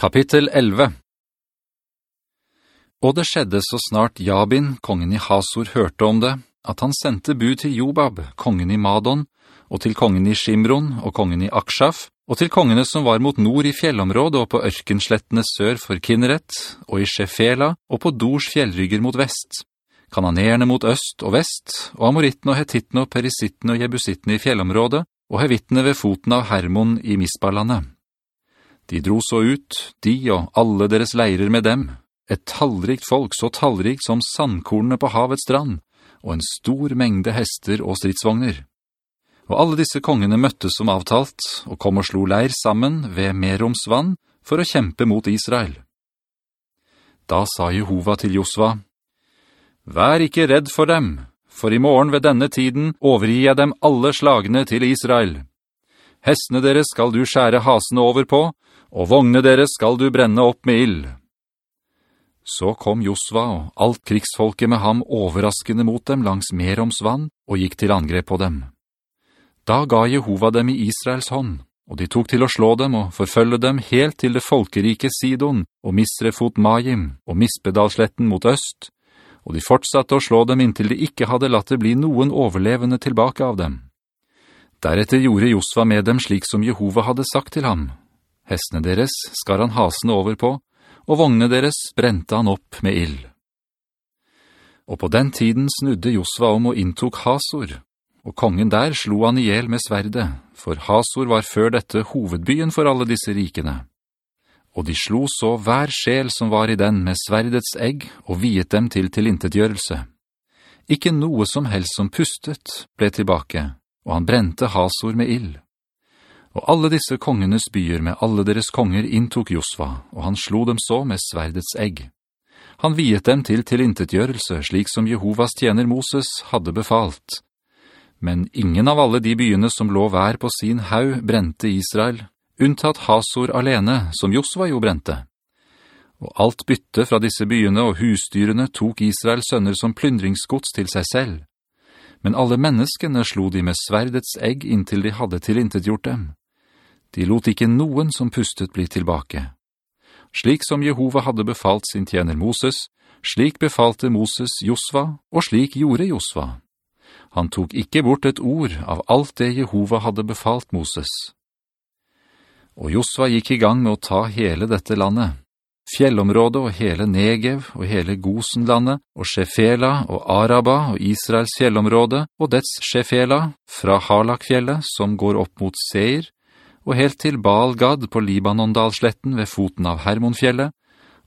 Kapittel 11 Og det skjedde så snart Jabin, kongen i Hasor, hørte om det, at han sendte bud til Jobab, kongen i Madon, og til kongen i Shimron og kongen i Akshaf, og til kongene som var mot nord i fjellområdet og på ørkenslettene sør for Kinneret, og i Shefela og på Dors fjellrygger mot vest, kananerne mot øst og vest, og amorittene og hetittene og perisittene og jebusittene i fjellområdet, og hevittene ved foten av Hermon i Misbalandet. De dro så ut, de og alle deres leirer med dem, et tallrikt folk så tallrikt som sandkornene på havets strand, og en stor mengde hester og stridsvogner. Og alle disse kongene møttes som avtalt, og kom og slo leir sammen ved Meroms vann for å kjempe mot Israel. Da sa Jehova til Josva, «Vær ikke redd for dem, for i morgen ved denne tiden overgir jeg dem alle slagene til Israel. Hestene deres skal du skjære hasene over på, og vogne deres skal du brenne opp med ild. Så kom Josva og alt krigsfolket med ham overraskende mot dem langs Meroms vann og gikk til angrep på dem. Da ga Jehova dem i Israels hånd, og de tok til å slå dem og forfølge dem helt til det folkerike Sidon og Misrefot Majim og Mispedalsletten mot øst, og de fortsatte å slå dem inntil de ikke hadde latt det bli noen overlevende tilbake av dem. Deretter gjorde Josva med dem slik som Jehova hadde sagt til ham, Hestene deres skar han hasene over på, og vognene deres brente han opp med ild. Og på den tiden snudde Josva om og inntok Hasor, og kongen der slo han ihjel med sverde, for Hasor var før dette hovedbyen for alle disse rikene. Og de slo så hver sjel som var i den med sverdets egg, og viet dem til tilintetgjørelse. Ikke noe som helst som pustet ble tilbake, og han brente Hasor med ild. Og alle disse kongenes byer med alle deres konger inntok Josva, og han slo dem så med sverdets egg. Han viet dem til tilintetgjørelse, slik som Jehovas tjener Moses hadde befalt. Men ingen av alle de byene som lå hver på sin haug brente Israel, unntatt Hasor alene, som Josva jo brente. Og alt bytte fra disse byene og husdyrene tok Israels sønner som plyndringsgods til seg selv. Men alle menneskene slo de med sverdets egg inntil de hadde tilintetgjort dem. De lot ikke noen som pustet bli tilbake. Slik som Jehova hadde befalt sin tjener Moses, slik befalte Moses Josva, og slik gjorde Josva. Han tok ikke bort et ord av alt det Jehova hadde befalt Moses. Og Josva gikk i gang med å ta hele dette landet, fjellområdet og hele Negev og hele Gosenlandet og Shefela og Araba og Israels fjellområde og dets Shefela fra Halakfjellet som går opp mot Seir og helt til Baal-Gad på Libanondalsletten ved foten av Hermonfjellet,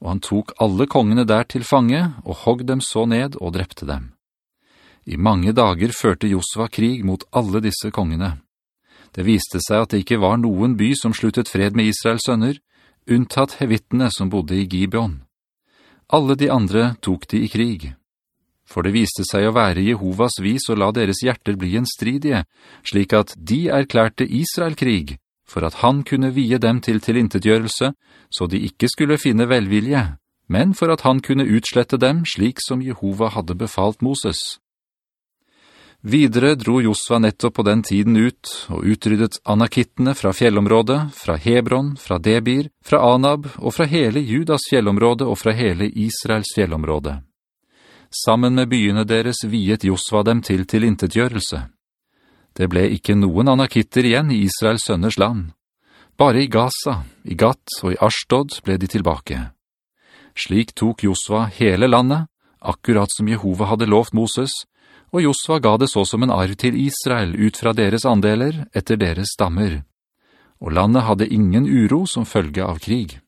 og han tok alle kongene der til fange og hogg dem så ned og drepte dem. I mange dager førte Josva krig mot alle disse kongene. Det viste seg at det ikke var noen by som sluttet fred med Israels sønner, unntatt hevittene som bodde i Gibeon. Alle de andre tok de i krig. For det viste seg å være Jehovas vis å la deres hjerter bli en stridige, slik at de erklærte Israel krig, for at han kunne vie dem til tilintetgjørelse, så de ikke skulle finne velvilje, men for at han kunne utslette dem slik som Jehova hadde befalt Moses. Videre dro Josva nettopp på den tiden ut, og utryddet anakittene fra fjellområdet, fra Hebron, fra Debir, fra Anab, og fra hele Judas fjellområde og fra hele Israels fjellområde. Sammen med byene deres viet Josva dem til tilintetgjørelse. Det ble ikke noen anakitter igjen i Israels sønners land. Bare i Gaza, i Gat og i Ashdod ble de tilbake. Slik tok Josva hele landet, akkurat som Jehova hadde lovt Moses, og Josva ga det så som en arv til Israel ut fra deres andeler etter deres stammer. Og landet hadde ingen uro som følge av krig.